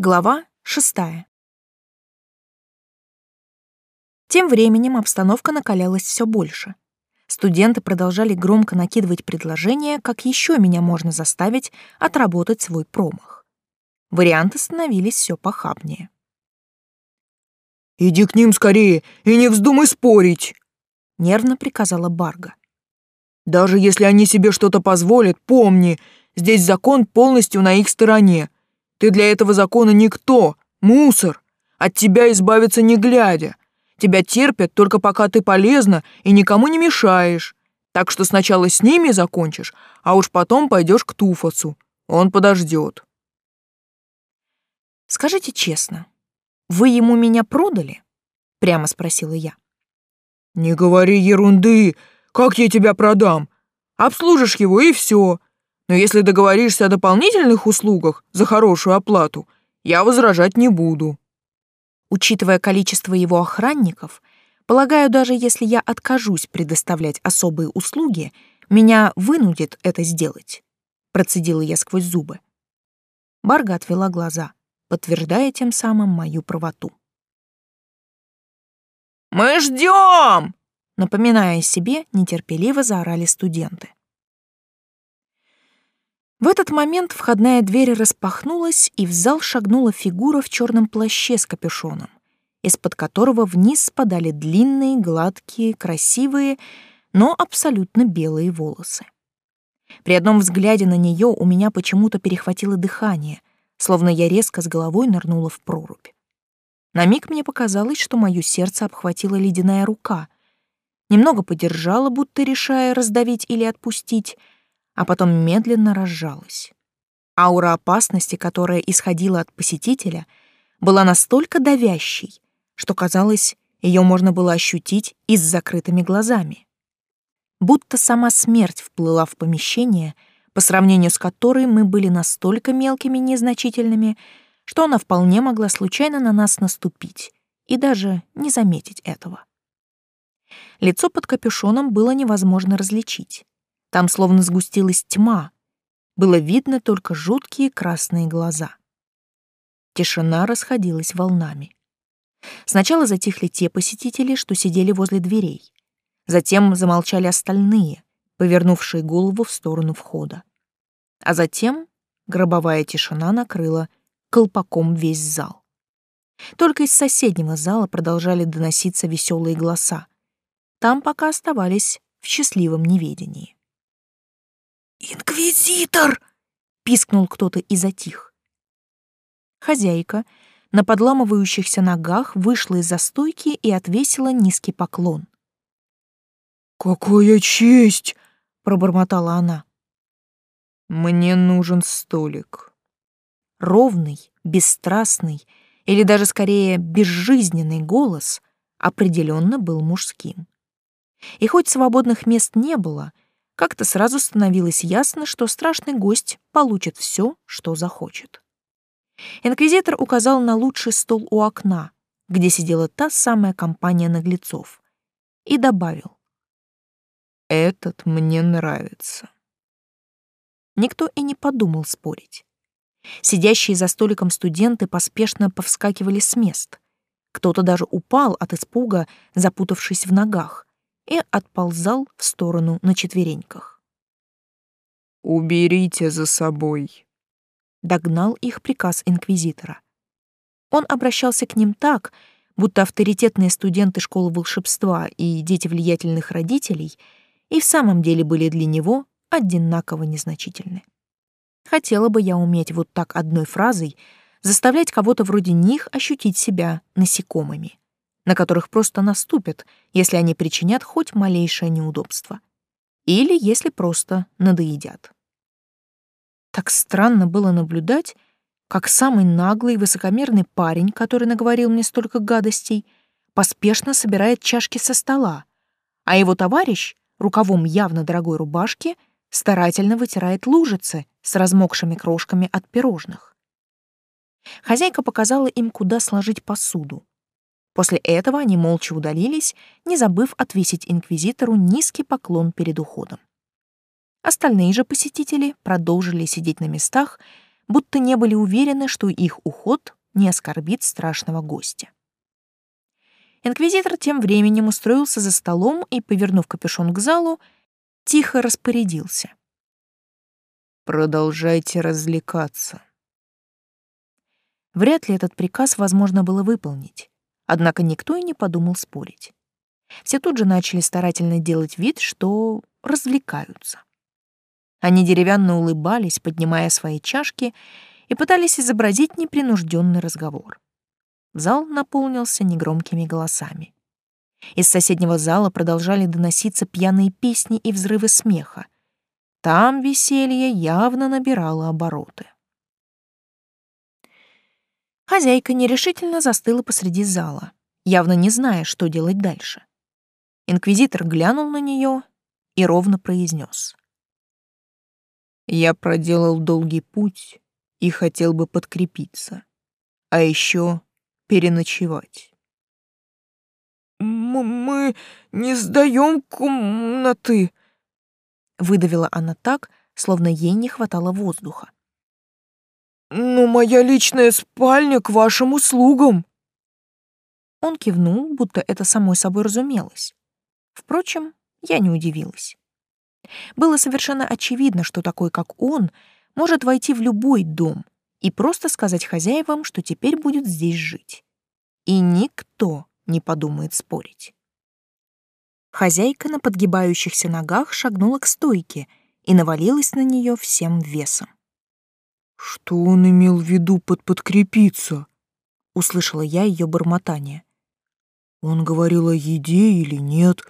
Глава шестая. Тем временем обстановка накалялась все больше. Студенты продолжали громко накидывать предложения, как еще меня можно заставить отработать свой промах. Варианты становились все похабнее. «Иди к ним скорее и не вздумай спорить!» — нервно приказала Барга. «Даже если они себе что-то позволят, помни, здесь закон полностью на их стороне, ты для этого закона никто, мусор. От тебя избавиться не глядя. Тебя терпят только пока ты полезна и никому не мешаешь. Так что сначала с ними закончишь, а уж потом пойдешь к Туфасу. Он подождет. Скажите честно, вы ему меня продали? Прямо спросила я. Не говори ерунды. Как я тебя продам? Обслужишь его и все. Но если договоришься о дополнительных услугах за хорошую оплату, я возражать не буду. Учитывая количество его охранников, полагаю, даже если я откажусь предоставлять особые услуги, меня вынудит это сделать, процедила я сквозь зубы. Барга отвела глаза, подтверждая тем самым мою правоту. «Мы ждем!» Напоминая себе, нетерпеливо заорали студенты. В этот момент входная дверь распахнулась, и в зал шагнула фигура в черном плаще с капюшоном, из-под которого вниз спадали длинные, гладкие, красивые, но абсолютно белые волосы. При одном взгляде на нее у меня почему-то перехватило дыхание, словно я резко с головой нырнула в прорубь. На миг мне показалось, что моё сердце обхватила ледяная рука. Немного подержала, будто решая раздавить или отпустить — а потом медленно разжалась. Аура опасности, которая исходила от посетителя, была настолько давящей, что, казалось, ее можно было ощутить и с закрытыми глазами. Будто сама смерть вплыла в помещение, по сравнению с которой мы были настолько мелкими и незначительными, что она вполне могла случайно на нас наступить и даже не заметить этого. Лицо под капюшоном было невозможно различить. Там словно сгустилась тьма. Было видно только жуткие красные глаза. Тишина расходилась волнами. Сначала затихли те посетители, что сидели возле дверей. Затем замолчали остальные, повернувшие голову в сторону входа. А затем гробовая тишина накрыла колпаком весь зал. Только из соседнего зала продолжали доноситься веселые голоса. Там пока оставались в счастливом неведении. «Инквизитор!» — пискнул кто-то и затих. Хозяйка на подламывающихся ногах вышла из-за стойки и отвесила низкий поклон. «Какая честь!» — пробормотала она. «Мне нужен столик». Ровный, бесстрастный или даже скорее безжизненный голос определенно был мужским. И хоть свободных мест не было — как-то сразу становилось ясно, что страшный гость получит все, что захочет. Инквизитор указал на лучший стол у окна, где сидела та самая компания наглецов, и добавил. «Этот мне нравится». Никто и не подумал спорить. Сидящие за столиком студенты поспешно повскакивали с мест. Кто-то даже упал от испуга, запутавшись в ногах, и отползал в сторону на четвереньках. «Уберите за собой», — догнал их приказ инквизитора. Он обращался к ним так, будто авторитетные студенты школы волшебства и дети влиятельных родителей и в самом деле были для него одинаково незначительны. Хотела бы я уметь вот так одной фразой заставлять кого-то вроде них ощутить себя насекомыми на которых просто наступят, если они причинят хоть малейшее неудобство. Или если просто надоедят. Так странно было наблюдать, как самый наглый и высокомерный парень, который наговорил мне столько гадостей, поспешно собирает чашки со стола, а его товарищ, рукавом явно дорогой рубашки, старательно вытирает лужицы с размокшими крошками от пирожных. Хозяйка показала им, куда сложить посуду, После этого они молча удалились, не забыв отвесить инквизитору низкий поклон перед уходом. Остальные же посетители продолжили сидеть на местах, будто не были уверены, что их уход не оскорбит страшного гостя. Инквизитор тем временем устроился за столом и, повернув капюшон к залу, тихо распорядился. «Продолжайте развлекаться». Вряд ли этот приказ возможно было выполнить, однако никто и не подумал спорить. Все тут же начали старательно делать вид, что развлекаются. Они деревянно улыбались, поднимая свои чашки, и пытались изобразить непринужденный разговор. Зал наполнился негромкими голосами. Из соседнего зала продолжали доноситься пьяные песни и взрывы смеха. Там веселье явно набирало обороты. Хозяйка нерешительно застыла посреди зала, явно не зная, что делать дальше. Инквизитор глянул на нее и ровно произнес. «Я проделал долгий путь и хотел бы подкрепиться, а еще переночевать». «Мы не сдаем комнаты», — выдавила она так, словно ей не хватало воздуха. «Ну, моя личная спальня к вашим услугам». Он кивнул, будто это самой собой разумелось. Впрочем, я не удивилась. Было совершенно очевидно, что такой, как он, может войти в любой дом и просто сказать хозяевам, что теперь будет здесь жить. И никто не подумает спорить. Хозяйка на подгибающихся ногах шагнула к стойке и навалилась на нее всем весом. «Что он имел в виду под подкрепиться?» — услышала я ее бормотание. «Он говорил о еде или нет?»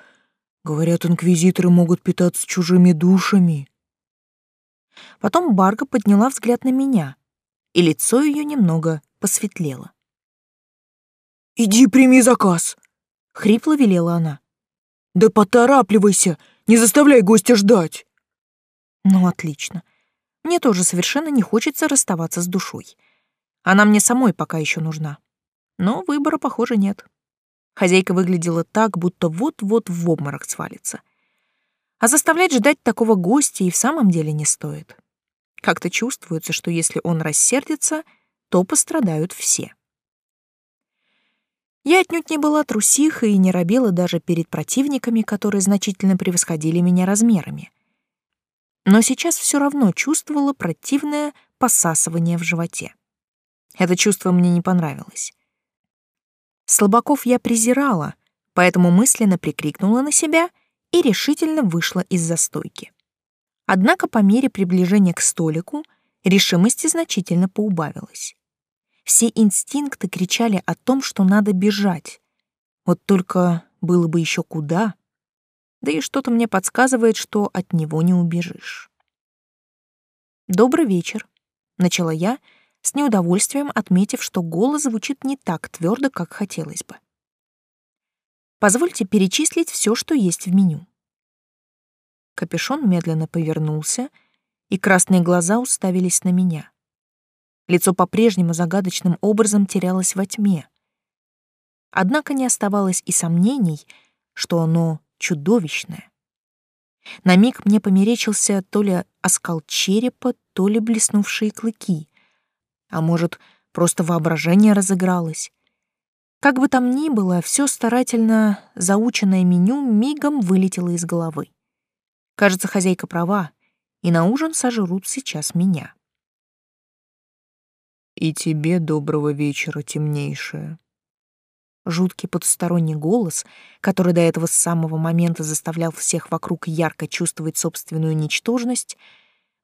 Говорят, инквизиторы могут питаться чужими душами. Потом Барга подняла взгляд на меня, и лицо ее немного посветлело. «Иди прими заказ!» — хрипло велела она. «Да поторапливайся, не заставляй гостя ждать!» «Ну, отлично. Мне тоже совершенно не хочется расставаться с душой. Она мне самой пока еще нужна. Но выбора, похоже, нет». Хозяйка выглядела так, будто вот-вот в обморок свалится. А заставлять ждать такого гостя и в самом деле не стоит. Как-то чувствуется, что если он рассердится, то пострадают все. Я отнюдь не была трусихой и не робела даже перед противниками, которые значительно превосходили меня размерами. Но сейчас все равно чувствовала противное посасывание в животе. Это чувство мне не понравилось. Слабаков я презирала, поэтому мысленно прикрикнула на себя и решительно вышла из застойки. Однако по мере приближения к столику решимости значительно поубавилась. Все инстинкты кричали о том, что надо бежать. Вот только было бы еще куда. Да и что-то мне подсказывает, что от него не убежишь. «Добрый вечер», — начала я, — с неудовольствием отметив, что голос звучит не так твердо, как хотелось бы. Позвольте перечислить все, что есть в меню. Капюшон медленно повернулся, и красные глаза уставились на меня. Лицо по-прежнему загадочным образом терялось во тьме. Однако не оставалось и сомнений, что оно чудовищное. На миг мне померечился то ли оскал черепа, то ли блеснувшие клыки. А может, просто воображение разыгралось. Как бы там ни было, все старательно заученное меню мигом вылетело из головы. Кажется, хозяйка права, и на ужин сожрут сейчас меня. «И тебе доброго вечера, темнейшая». Жуткий потусторонний голос, который до этого с самого момента заставлял всех вокруг ярко чувствовать собственную ничтожность,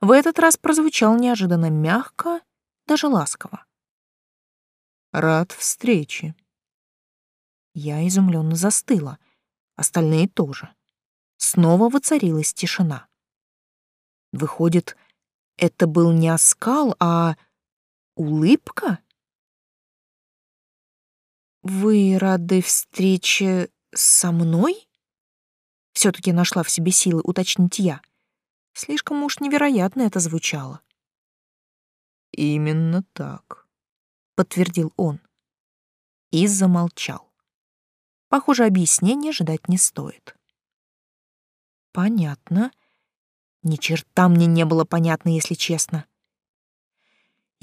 в этот раз прозвучал неожиданно мягко даже ласково. «Рад встрече». Я изумленно застыла, остальные тоже. Снова воцарилась тишина. Выходит, это был не оскал, а улыбка? «Вы рады встрече со мной?» Все-таки нашла в себе силы уточнить я. Слишком уж невероятно это звучало. Именно так, подтвердил он и замолчал. Похоже, объяснения ждать не стоит. Понятно. Ни черта мне не было понятно, если честно.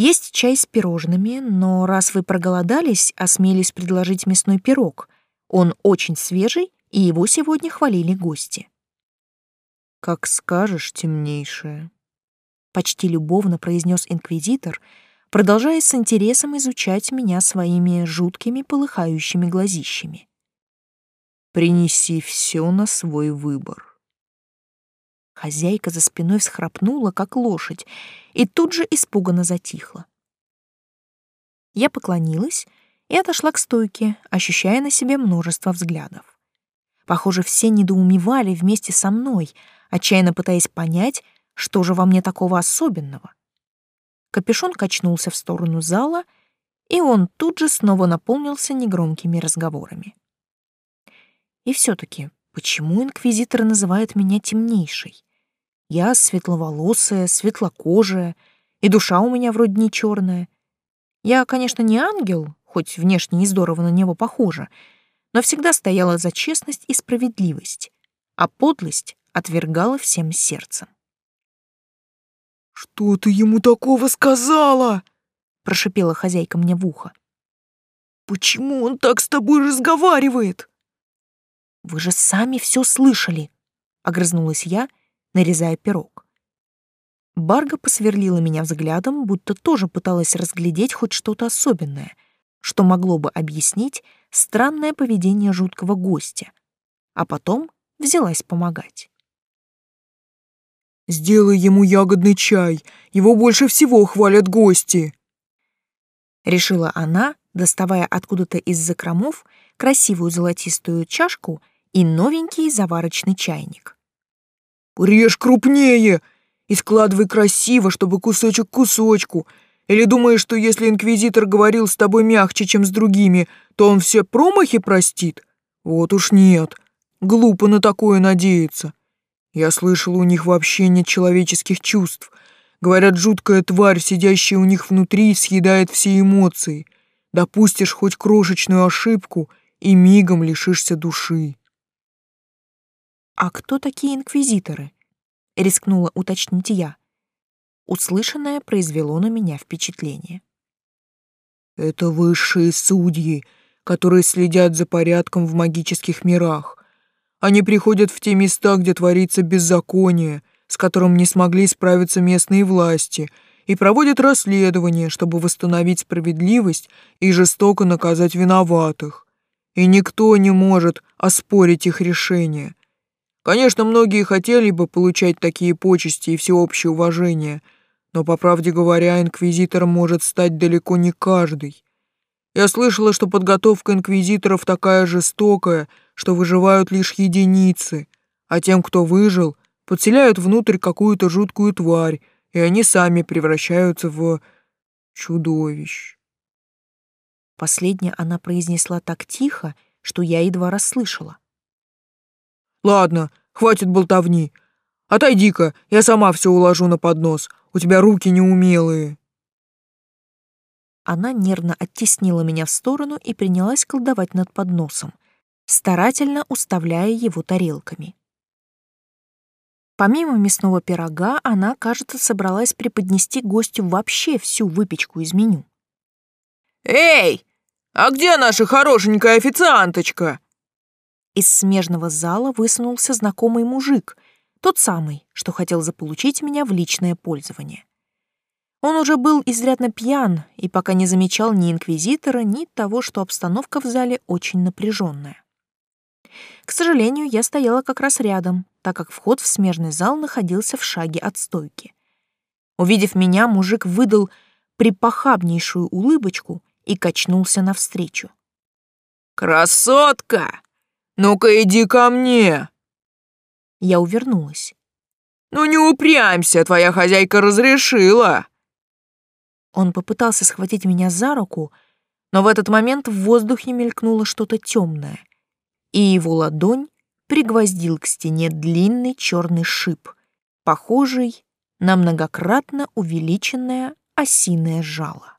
Есть чай с пирожными, но раз вы проголодались, осмелись предложить мясной пирог. Он очень свежий, и его сегодня хвалили гости. «Как скажешь, темнейшая», — почти любовно произнес инквизитор, продолжая с интересом изучать меня своими жуткими полыхающими глазищами. «Принеси все на свой выбор». Хозяйка за спиной всхрапнула, как лошадь, и тут же испуганно затихла. Я поклонилась и отошла к стойке, ощущая на себе множество взглядов. Похоже, все недоумевали вместе со мной, отчаянно пытаясь понять, что же во мне такого особенного. Капюшон качнулся в сторону зала, и он тут же снова наполнился негромкими разговорами. И все таки почему инквизитор называет меня темнейшей? Я светловолосая, светлокожая, и душа у меня вроде не черная. Я, конечно, не ангел, хоть внешне и здорово на него похожа, но всегда стояла за честность и справедливость, а подлость отвергала всем сердцем. «Что ты ему такого сказала?» — прошипела хозяйка мне в ухо. «Почему он так с тобой разговаривает?» «Вы же сами все слышали», — огрызнулась я, — нарезая пирог. Барга посверлила меня взглядом, будто тоже пыталась разглядеть хоть что-то особенное, что могло бы объяснить странное поведение жуткого гостя, а потом взялась помогать. «Сделай ему ягодный чай, его больше всего хвалят гости», — решила она, доставая откуда-то из закромов красивую золотистую чашку и новенький заварочный чайник. Режь крупнее и складывай красиво, чтобы кусочек к кусочку. Или думаешь, что если инквизитор говорил с тобой мягче, чем с другими, то он все промахи простит? Вот уж нет. Глупо на такое надеяться. Я слышал, у них вообще нет человеческих чувств. Говорят, жуткая тварь, сидящая у них внутри, съедает все эмоции. Допустишь хоть крошечную ошибку и мигом лишишься души. «А кто такие инквизиторы?» — рискнула уточнить я. Услышанное произвело на меня впечатление. «Это высшие судьи, которые следят за порядком в магических мирах. Они приходят в те места, где творится беззаконие, с которым не смогли справиться местные власти, и проводят расследование, чтобы восстановить справедливость и жестоко наказать виноватых. И никто не может оспорить их решение» Конечно, многие хотели бы получать такие почести и всеобщее уважение, но, по правде говоря, инквизитором может стать далеко не каждый. Я слышала, что подготовка инквизиторов такая жестокая, что выживают лишь единицы, а тем, кто выжил, подселяют внутрь какую-то жуткую тварь, и они сами превращаются в чудовищ. Последнее она произнесла так тихо, что я едва расслышала. Ладно, хватит болтовни. Отойди-ка, я сама все уложу на поднос. У тебя руки неумелые. Она нервно оттеснила меня в сторону и принялась колдовать над подносом, старательно уставляя его тарелками. Помимо мясного пирога, она, кажется, собралась преподнести гостю вообще всю выпечку из меню. «Эй, а где наша хорошенькая официанточка?» Из смежного зала высунулся знакомый мужик, тот самый, что хотел заполучить меня в личное пользование. Он уже был изрядно пьян и пока не замечал ни инквизитора, ни того, что обстановка в зале очень напряженная. К сожалению, я стояла как раз рядом, так как вход в смежный зал находился в шаге от стойки. Увидев меня, мужик выдал припохабнейшую улыбочку и качнулся навстречу. «Красотка! «Ну-ка иди ко мне!» Я увернулась. «Ну не упрямься, твоя хозяйка разрешила!» Он попытался схватить меня за руку, но в этот момент в воздухе мелькнуло что-то темное, и его ладонь пригвоздил к стене длинный черный шип, похожий на многократно увеличенное осиное жало.